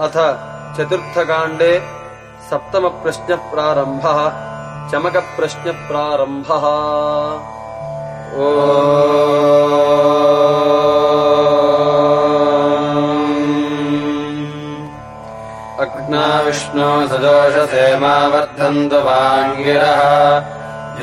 अथ चतुर्थकाण्डे सप्तमप्रश्नप्रारम्भः चमकप्रश्नप्रारम्भः। ओ। अग्ना विष्णो सजोषसे मा वर्धन्तु वाङ्गिरः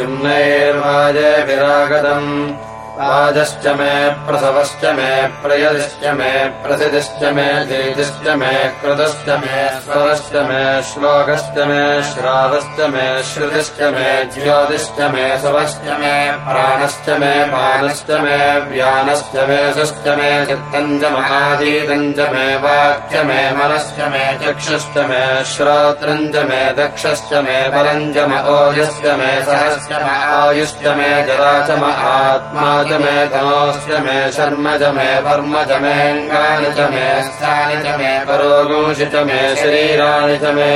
युम्नैर्वाजेभिरागतम् वाजश्च मे प्रसवश्च मे प्रयदिश्च मे प्रसिदिश्च मे धीतिश्च मे कृतश्च मे स्वरश्च मे श्लोकश्च मे श्रावश्च मे श्रुतिश्च मे ज्योतिश्च मे सुवश्च मे प्राणश्च मे पानश्च मे व्यानश्च मे सुश्च मे चित्तम् च महादीतम् च मे वाक्य मे मनश्च मे चक्षुश्च मे श्रोत्रम् च मे दक्षश्च मे परम् च म ओजश्च मे आयुश्च मे जरा च म आत्मा च मे तमोश्च मे शर्म च मे वर्म च मेऽङ्गानि च मे स्थानि च मे परोगोषि च मे शरीराणि च मे।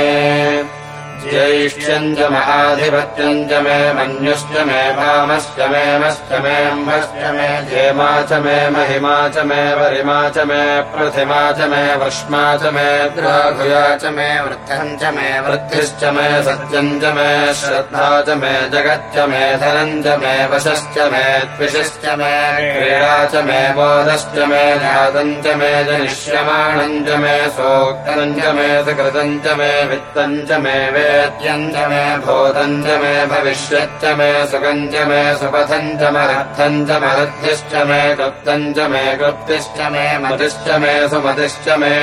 ज्यैष्ठ्यम् च महाधिपत्यम् च मे मन्युश्च मे भामश्च मे मश्च मे अम्भश्च मे जेमा च मे महिमा च मे वरिमा च मे प्रतिमा च मे वृष्मा च मे द्राघुया च मे वृद्धम् च मे वृद्धिश्च मे सत्यम् च मे श्रद्धा च मे जगच्च मे धनम् च मे वशश्च मे द्विषश्च मे क्रीडा च मे बोधश्च मे जातम् च मे जनिष्यमाणम् च मे सोक्तम् च मे सुकृतम् च मे वित्तम् च मे वे च मे भूतम् च मे भविष्यच्च मे सुखम् च मे सुपथम् च मरर्थम् च मरद्धिश्च मे गुप्तम् च मे गुप्तिश्च मे मतिश्च मे सुमतिश्च मे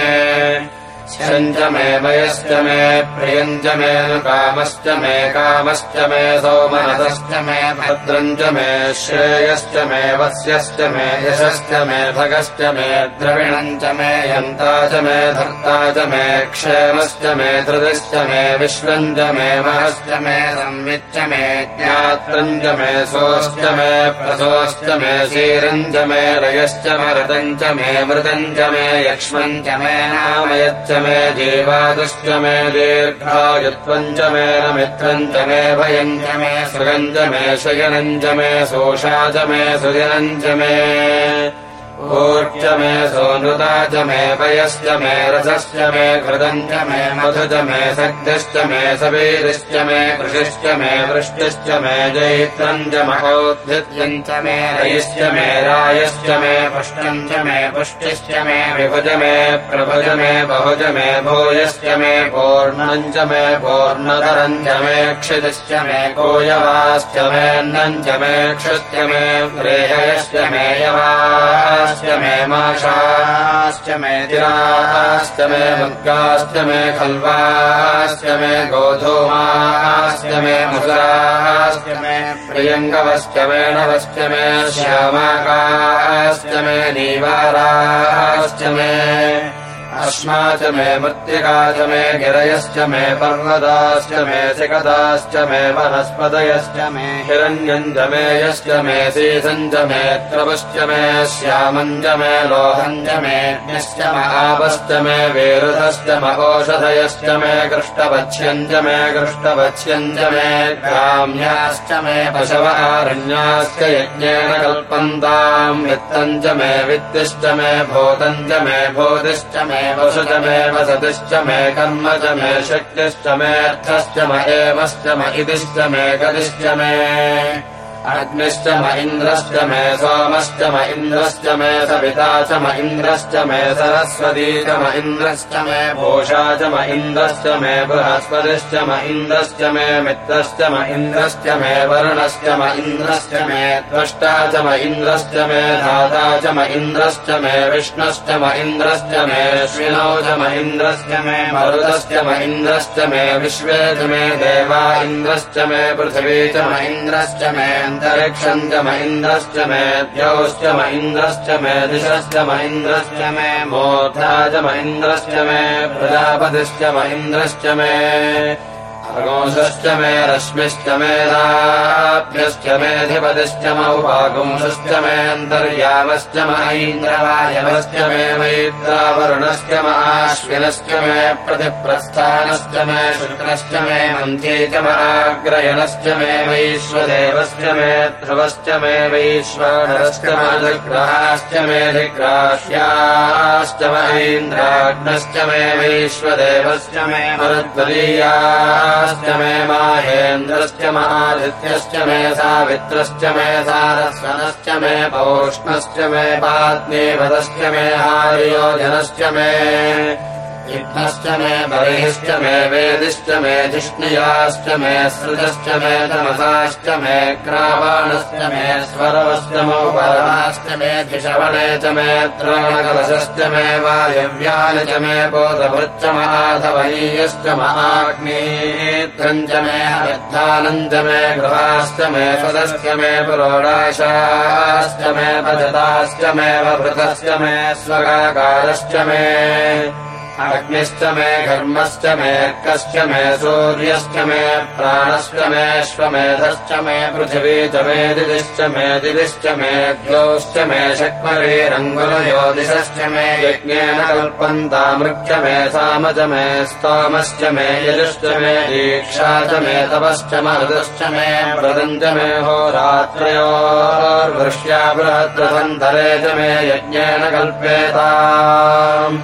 च मे मयश्च मे प्रियम् च मे कामश्च मे कामश्च मे सोमनतश्च मे भद्रम् च मे श्रेयश्च मे वस्यश्च मे यशश्च मे भगश्च मे द्रविणम् च मे यन्ता च मे धर्ता च मे क्षेमश्च मे धृतिश्च मे विश्वम् च मे महश्च मे संविच्च मे ज्ञात्रम् च मे सोश्च मे प्रसोश्च मे क्षीरम् च मे च मे मृतम् च मे यक्ष्मम् च मे नामयच्च मे जीवादुश्च मे दीर्घायुत्वम् च मे मित्रम् च मे भयम् च मे सुगम् च मे शयनम् च मे सोषा च मे सुजनम् च मे ऊर्च मे च मे पयश्च मे रसश्च मे घृतम् च मे मधु च मे सग्धश्च मे सवेदिश्च मे कृषिश्च मे वृष्टिश्च मे जैत्रम् च महोद्भिद्यम् च मे रयिश्च मे रायश्च मे पुष्टम् च मे पुष्टिश्च मे विभुज मे प्रभुज मे बहुज मे भूयश्च मे पूर्णम् च मे पूर्णधरम् च मे क्षितिश्च मे कोयवाश्च मेऽन्नम् च मे क्षुश्च मे रेहयश्च मे यवा मे माषाश्च मे तिराश्च मे मुद्गाश्च मे खल्वाश्च मे गोधूमाश्च मे मुसराश्च मे प्रियङ्गवश्च मे नवश्च मे श्यामाकाश्च मे नीवाराश्च मे अश्मा च मे मृत्तिका च मे गिरयश्च मे पर्वताश्च मे सिकताश्च मे वनस्पतयश्च मे हिरण्यम् च मे यश्च मे सीसम् च मे त्रवश्च मे श्यामम् च मे लोहम् च मे ज्ञश्च महावश्च मे वेरुधश्च महोषधयश्च मे कृष्टवक्ष्यम् च मे कृष्टवक्ष्यम् च मे ग्राम्याश्च मे पशव आरण्याश्च यज्ञेन कल्पन्ताम् वित्तम् च मे वित्तिश्च मे भूतम् च मे भूतिश्च मे वसु च मे वसतिश्च मे कर्म च मे शक्तिश्च मेऽर्थश्च म एवश्च म इतिश्च मे गतिश्च मे अग्निश्च म इन्द्रश्च मे सोमश्च म इन्द्रश्च मे सविता च म इन्द्रश्च मे सरस्वती च म इन्द्रश्च मे भूषा च म इन्द्रश्च मे बृहस्पतिश्च म इन्द्रश्च मे मित्रश्च म इन्द्रश्च मे वरुणश्च म इन्द्रश्च मे त्वष्टा च म इन्द्रश्च मे धाता च म इन्द्रश्च मे विष्णुश्च म इन्द्रश्च मे श्विनौ च म इन्द्रश्च मे मरुदश्च म इन्द्रश्च मे विश्वे च मे देवा इन्द्रश्च मे पृथिवी च म इन्द्रश्च मे अन्तरिक्षम् च म इन्द्रश्च मे द्यौश्च म इन्द्रश्च मे दिशश्च म इन्द्रश्च मे मूर्धा च म इन्द्रश्च मे प्रजापतिश्च म इन्द्रश्च मे अगुंसश्च मे रश्मिश्च मेधाभ्यश्च मेऽधिपतिश्च मौपागुंसश्च मेऽन्तर्यामश्च महीन्द्रवायवश्च मे मैत्रावरुणश्च महाश्विनश्च मे प्रतिप्रस्थानश्च मे शुक्रश्च मे मन्त्ये च महाग्रयणश्च मे वैश्वदेवश्च मे ध्रुवश्च मे वैश्वानरश्च मधग्रहाश्च मेऽधिग्राह्याश्च महीन्द्राग्नश्च मे वैश्वदेवश्च मे मरुद्वलीयाश्च मे माहेन्द्रश्च महादित्यश्च मे सावित्रश्च मे सारस्वनश्च मे पौष्णश्च मे पात्नीपदश्च मे हार्योजनश्च मे युद्धश्च मे बर्हिश्च मे वेदिश्च मे जिष्णुयाश्च मे सृजश्च मे तमसाश्च मे क्रावाणश्च मे स्वरवश्च मोपरमाश्च मे धिषवणे च मे द्रोणकलशश्च मे वायव्यानि च मे बोधभृच्च महाधवनीयश्च महाग्नेत्रम् च मे हृद्धानम् च मे गृहाश्च मे पदश्च मे पुरोडाशाश्च मे पदताश्च मे वभृतश्च मे स्वगाकारश्च मे अग्निश्च मे घर्मश्च मेऽर्कश्च मे सूर्यश्च मे प्राणश्च मेऽश्वमेधश्च मे पृथिवी च मे दिदिश्च मे दिदिश्च मे द्योश्च मे शक्मरेरङ्गुलयोदिशश्च मे यज्ञेन कल्पन्तामृक्ष मे साम च मे स्तोमश्च मे यजुश्च मे दीक्षा च मे तपश्च मरुदश्च मे व्रतम् मे होरात्रयोर्वृष्या बृहद्रथन्तरे च मे यज्ञेन कल्पेताम्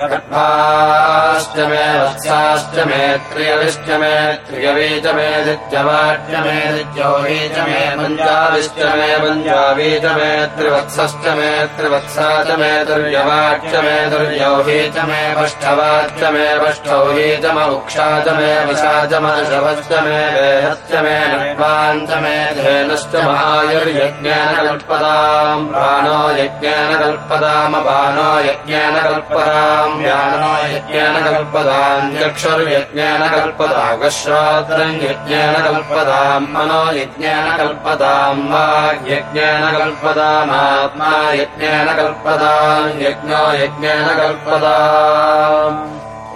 गर्भाश्च मे वत्साश्च मे त्रियविश्च मे त्रियवी च मे दित्यवाच्य मे दित्योही च मे पञ्चाविश्च मे पञ्चावी च मे त्रिवत्सश्च मे त्रिवत्सा च मे दुर्यवाच्य मे दुर्यौही च मे पष्ठवाच्च मे पष्ठौही च मे विषा च मशवश्च मे वेहश्च मे नट्वाञ्च मे धेनुश्च महायुर्यज्ञेन कल्पदाम् प्राणो यज्ञेन कल्पदामपानो यज्ञेन ज्ञानो यज्ञेन कल्पदाम् चक्षुर्यज्ञेन कल्पदागश्रोत्रम् यज्ञेन कल्पदाम् मनो यज्ञेन कल्पदाम् वाग्यज्ञेन कल्पदामात्मा यज्ञेन कल्पदाम् यज्ञो यज्ञेन कल्पदाम्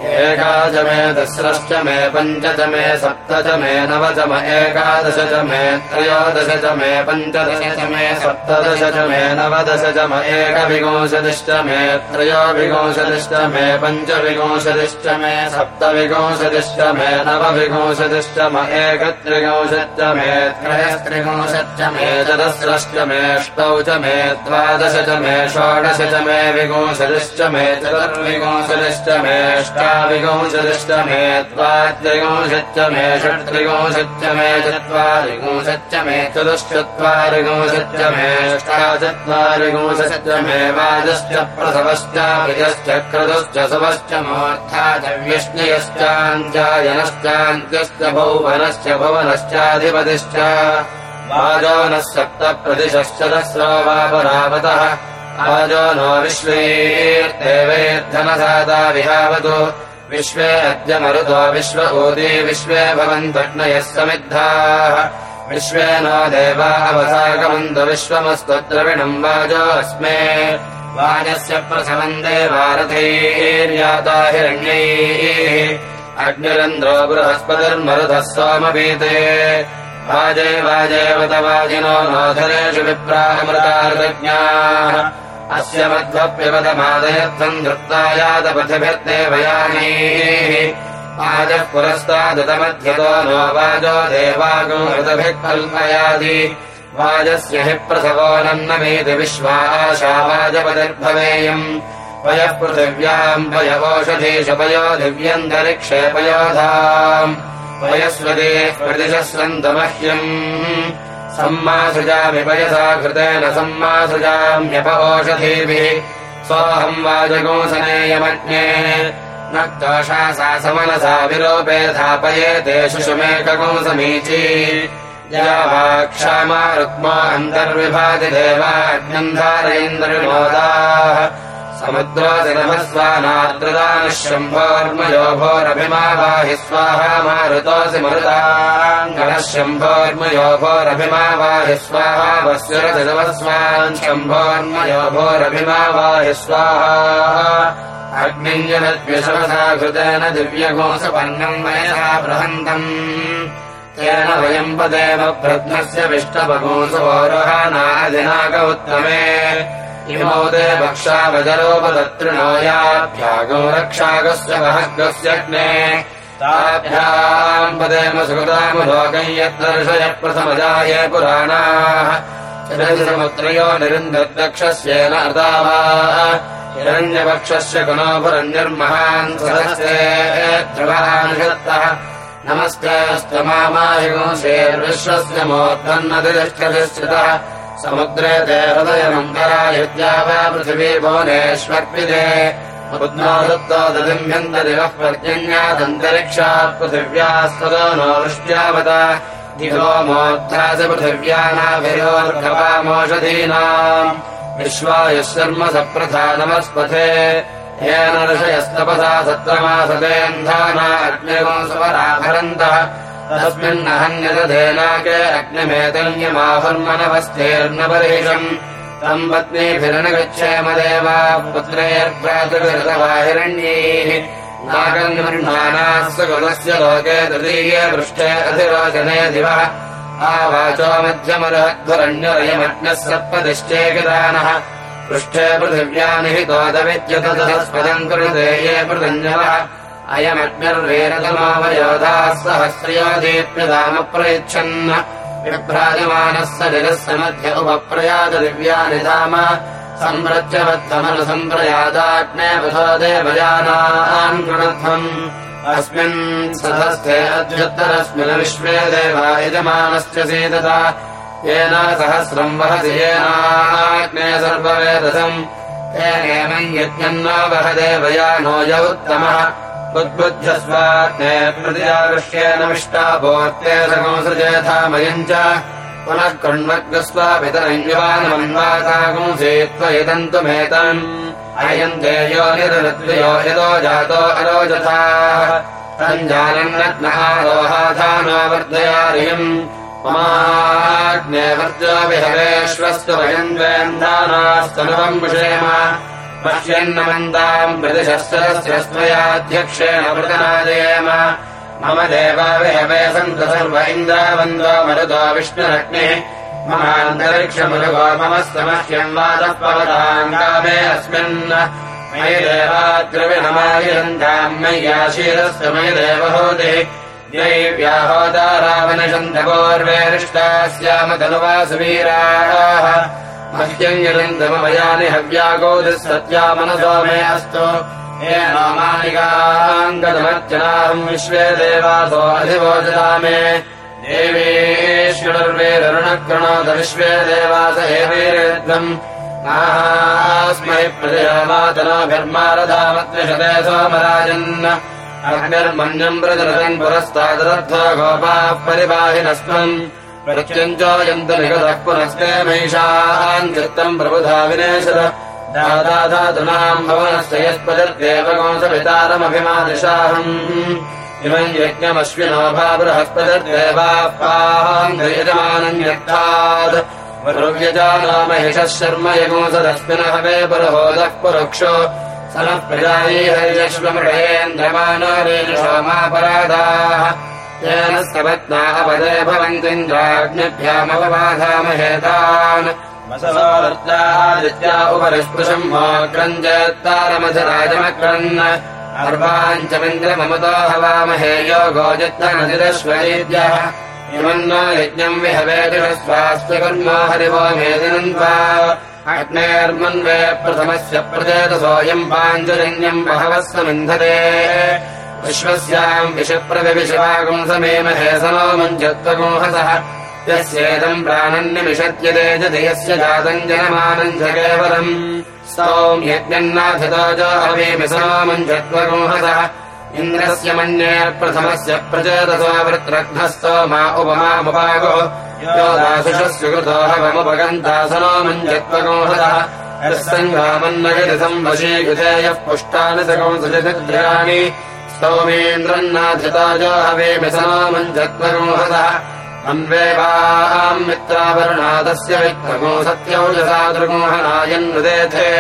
एका च मे दस्रश्च मे पञ्च च मे सप्त च मे नव च म एकादश च मे त्रयोदश च मे पञ्चदश च मे सप्तदश च मे नवदश च म एकविंशतिश्च मे त्रयोविंशतिश्च मे पञ्चविंशतिश्च मे सप्तविंशतिश्च मे नवविंशतिश्च म एकत्रिंशच्च मे त्रयस्त्रिंशच्च मे चतस्रश्च मेऽष्टौ च मे द्वादश च मे षोडश च मे विंशतिश्च मे चतुर्विंशतिश्च मेष्टा विंशतिश्च मे द्वात्रिंशच्च मे षट्त्रिंशच्च मे चत्वारिंशच्च मे चतुश्चत्वारिंशच्च मेष्टाचत्वारिंशच्च मे वाजश्च प्रसवश्च विजश्च क्रतुश्च सवश्च मोर्था च व्यश्नयश्चाञ्जायनश्चान्त्यश्च भौवनश्च भुवनश्चाधिपतिश्च वाजो नः सप्तप्रतिशश्च दस्रो वा परावतः आजो नो विश्वेर्देवैर्धनसादा विहावतु। विश्वे अद्य मरुतो विश्व ऊदी विश्वे भवन्तग्नयः समिद्धाः। विश्वे नो देवा अवसागमन्तु विश्वमस्त्वद्रविणम् वाजो अस्मे। वाजस्य प्रसवम् देवारथैर्याता हिरण्यैः। अग्निरन्ध्रो बृहस्पतिर्मरुतः सोमपीते वाजे वाजेवत वाजिनो नोधरेषु विप्राहमृतार्थज्ञाः अस्य मध्वप्यवतमादयत्वम् धृत्तायातपथिभिर्देवयानीः वाजः पुरस्तादतमध्यतो नो वाजो देवागो हृतभिः कल्पयादि वाजस्य हि प्रसवो नन्नमेति विश्वाशा वाजपतिर्भवेयम्। पयः पृथिव्याम् पयवोषधीषु पयो दिव्यन्तरिक्षे पयोधाम् पयस्वते प्रतिशस्वन्तमह्यम् सम्मासृजामि पयसा कृतेन सम्मासृजाम्यप ओषधीभिः सोऽहम् वाजगोसनेयमज्ञे न दोषा सा समनसा विलोपे धापयेते शुशुमेकगोसमीची। या वा क्षमा रुक्मो अन्तर्विभाति देवाग्नम् धारयेन्द्रविनोदाः वाहि स्वाहा मारुतोऽसि वाहि स्वाहा वस्युरसि नमस्वान् शम्भोर्मयो भोरभिमा वाहि स्वाहा। अग्निञ्जनद्विषवसा घृतेन दिव्यघोषपर्णम् वयसा बृहन्तम् तेन वयम् पदेव प्रज्ञस्य विष्टपघोषवोरोहानादिनाक उत्तमे इमौ ते भक्षावजरोपदत्रिणोयाभ्यागो रक्षागस्य वहग्रस्यग्ने ताभ्याम् पदेम सुकृतामुलोकम् यद्दर्शय प्रथमजाये पुराणाः। समुत्रयो निरुन्धद्दक्षस्येन अदावा हिरण्यपक्षस्य गुणोपरन्यर्महान् सहस्रे ध्रुवानुषत्तः। नमस्तेऽस्तमामाहिगुंसेर्विश्वस्य मोद्धन्नतिष्ठतिश्चितः समुद्रे ते हृदयमन्तरायुद्या वा पृथिवी भुवनेष्वर्पिते उद्नादत्तो ददिम्यन्तदिवः पर्जन्यादन्तरिक्षात् पृथिव्यास्तदो नो वृष्ट्यावत। दिवो मोद्धास पृथिव्यानाभिरोर्घवामोषधीनाम् विश्वायुः शर्म सप्रधानमस्पथे येन ऋषयस्तपसा सत्रमासतेऽन्धाना अग्निवंसवराभरन्तः तस्मिन्नहन्यदधेनाके अग्निमेतन्यमाहुर्मनवस्थेर्नपरेशम् तम् पत्नीभिरनगच्छेमदेव पुत्रैर्भ्रातृकृतवाहिरण्यैः नागन्नानाः सकुलस्य लोके तृतीये पृष्ठे अधिरोचने दिवः। आवाचो मध्यमरहध्वरण्यरयमग्नः सप्तदिश्चेकदानः पृष्ठे पृथिव्या निहितोदविद्यतस्पदम् कृते ये पृथञ्जवः अयमग्निर्वेरतमावयोधाः सहस्रयो दीप्यदामप्रयच्छन् विभ्राजमानः सलिलः समध्य उपप्रयात दिव्यानि धाम सम्प्रत्यवद्धमनुसम्प्रयादाग्ने वधो देवयानाम् गृणध्वम्। अस्मिन् सधस्थे अद्युत्तरस्मिन् विश्वे देवा यजमानस्य सीदता। येन सहस्रम् वहति येनाग्ने सर्ववेदसम्। तेनेमम् यज्ञन्नो वह देवयानो य उत्तमः विष्टापोर्ते सकंसृजेथामयम् च। पुनः कृण्वग्रस्वापितरम् युवानमन्वातागुंसे त्वयिदन्तुमेतम् अयम् ते यो निरृत्वयो यतो जातो अरोजथा तम् जानम् रत्नहारोहाधानो वर्धयारियम् ममाग्ने वर्जो विहरेष्वस्तु वयम् द्वेन्दानास्तनुवम् विषेम पश्यन्नमन्ताम् स्वयाध्यक्षेण वृतनादयेम मम देवा विहवे सन्त सर्व इन्द्रावन्दो मरुतो विष्णुरग्निः। ममान्तरिक्षमुरुगो मम समह्यम् वादः पवताम् कामे अस्मिन्। मयि देवाद्रविणमायन्ताम् मय्याशीरस्य मयि देवहोतिः। दैव्याहोदारावनिषन्तपूर्वेरिष्टा स्याम यरन्तमयानि हव्यागोदिः सत्या मनसो मे अस्तु। येनो मालिकाङ्गदमर्चनाहम् विश्वे देवासो अधिवोचता मे। देवीश्वरर्वेररुणकृणोद विश्वे देवास एवेरेद्वम् नास्मै प्रजयामातनोभिर्मारधामत्रिशते सोमराजन्। अग्निर्मन्यम् प्रजनतम् पुरस्तादरध्वा गोपाः परिपाहिनस्त्वम् प्रत्यञ्चोयन्तु निगतः पुनस्ते महिषाम् चित्तम् प्रबुधा विनेशद। दादाधातुनाम् भवनस्य बृहस्पतिर्देवापाहम् यजमानम् यत्थात् वरुव्यजानो महिषः शर्म यगोंसदस्मिनः वे पुरहोदः पुरुक्षो। स नः प्रजायी हरियश्वमृढयेन्द्रमानो रेजुषोमापराधाः येन सपत्नाः पदे भवन्तिन्द्राग्निभ्यामपबाधामहेतान् वसवोर्जादित्या उपरिस्पृशम् मोग्रम् चेत्तारमधिराजमक्रन् अर्वाञ्चमिन्द्रममुतो हवामहे योगो जित्तनजिरश्वरीद्यः इमन्नो यज्ञम् विहवेदिषस्वास्य कर्मो हरिवो अग्नेर्मन्वे प्रथमस्य प्रचेतसोऽयम् पाञ्चजन्यम् बहवः समिन्धते विश्वस्याम् विषप्रविशिवागुंसमेमहे सनो मञ्चत्वगुंहसः यस्येदम् प्राणन्निमिषत्यते यस्य जातम् जनमानम् च केवलम् स्तोम् यज्ञन्नाथितो जो अवेमि सनो मञ्चत्वगुंहसः इन्द्रस्य मन्ये प्रथमस्य प्रचेतसो वृत्रघ्नस्तो मा उपमामुपागो। यो दासुषस्य कृतो हवमुपगन्तासनो मञ्चत्वगुंहसः यस्सङ्गामन्नगति संवशीकृते यः पुष्टानि सकंसृजनिद्राणि स्तोमेन्द्रन्नाथितो जो हवेमि सनो मञ्चत्वगुंहसः अन्वेवाम् मित्रावरुणादस्य विक्रमो सत्यौजसा दृगोहनायन्नुदेथे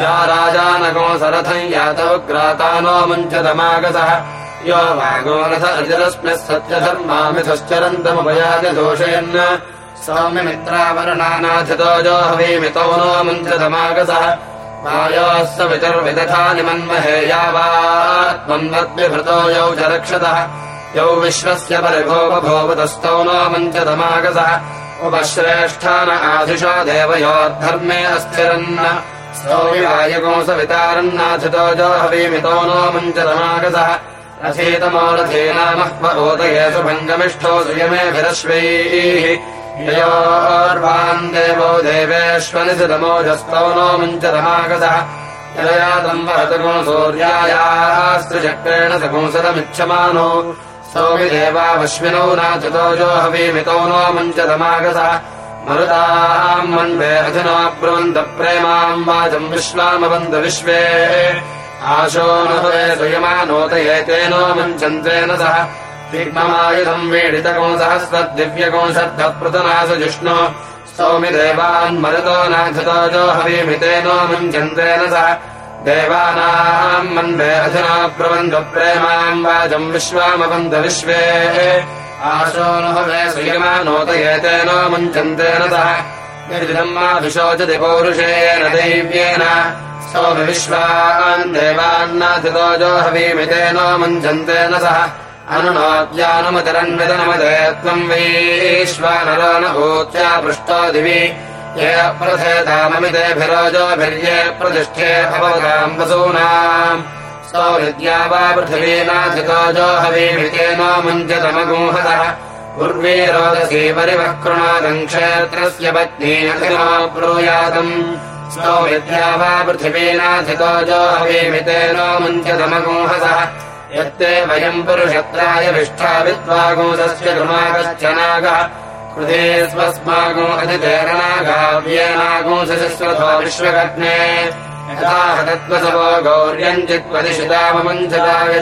या राजानगोसरथम् यातौ ग्रातानो मुञ्चतमागतः। यो वागोरथ अर्जुनस्मिः सत्यधर्मामिथश्चरन्तमुपयादिदोषयन् सौम्यमित्रावरुणानाथितो जो हवीमितो नो मुञ्चतमागतः मन्महे यावात्मन्वद्विभृतो यौ च रक्षतः। यौ विश्वस्य परिभोपभोवतस्तौ नो मञ्चतमागतः उपश्रेष्ठान आधिषो देवयोर्धर्मे अस्थिरन् स्तौविवायगोंसवितारन्नाथितो जो हवीमितो नो मञ्चतमागतः रथीतमोरथेनामह्वोदयेषु भङ्गमिष्ठो सुयमेभिरश्वैः ययोर्वान् देवो देवेष्वनिसितमोजस्तौ नो मुञ्चतमागतः ययातम् वहतगुण सूर्यायास्त्रिचक्रेण सकुंसदमिच्छमानो सौमि देवावश्विनौ नाथितो जो हवीमितो नो मुञ्चतमागतः मरुताम् मन्वे अधुना ब्रुवन्त प्रेमाम् वाचम् विश्वामवन्त विश्वे। आशो न भवे सुयमानोतयेतेनो मुञ्चन्तेन सह विग्ममायुधम् वीडितकंसहस्रदिव्यकंसर्धप्रतनासु जिष्णु स्तौमि देवान् मरुतो नाथितो जो हवीमितेनो मुञ्चन्तेन सह। देवानाम् मन्वे अधुना ब्रुवन्त प्रेमाम् वाचम् विश्वामवन्त विश्वे। आशो न भवे सुयमानोतयेतेनो मुञ्चन्तेन सह। निर्दिदम् मा विशोचति पौरुषेण दैव्येन। सोमविश्वान् देवान्नाथितो जो हवीमितेनो मुञ्चन्तेन सह अनुनोद्यानुमतिरन्वितनमदे त्वम् वैश्वानरो न भूत्या पृष्टो दिवि। ये प्रथेताममितेभिरोजोभिर्ये प्रतिष्ठे भवताम् वसूनाम् सौविद्या वा पृथिवीनाथितो जो हवीमितेनो मुञ्चतमगुंहतः पूर्वे रोदसी परिवक्रुणादम् क्षेत्रस्य पत्नी अतिनो ब्रूयातम् स्तो विद्या वा पृथिवीनाथितो जो हवीमितेनो मुञ्चतमगुंहसः यत्ते वयम् पुरुषत्राय विद्वागुंसस्य कृमागश्च नागः। कृते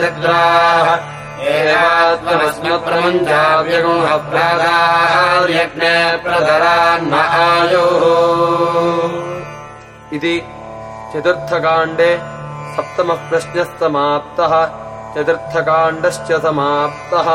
तद्राः एवात्मनस्मप्रमुञ्चाव्यगुंहप्रादार्यज्ञे प्रधरान्म आयुः इति चतुर्थकाण्डे सप्तमः प्रश्नः समाप्तः चतुर्थकाण्डश्च समाप्तः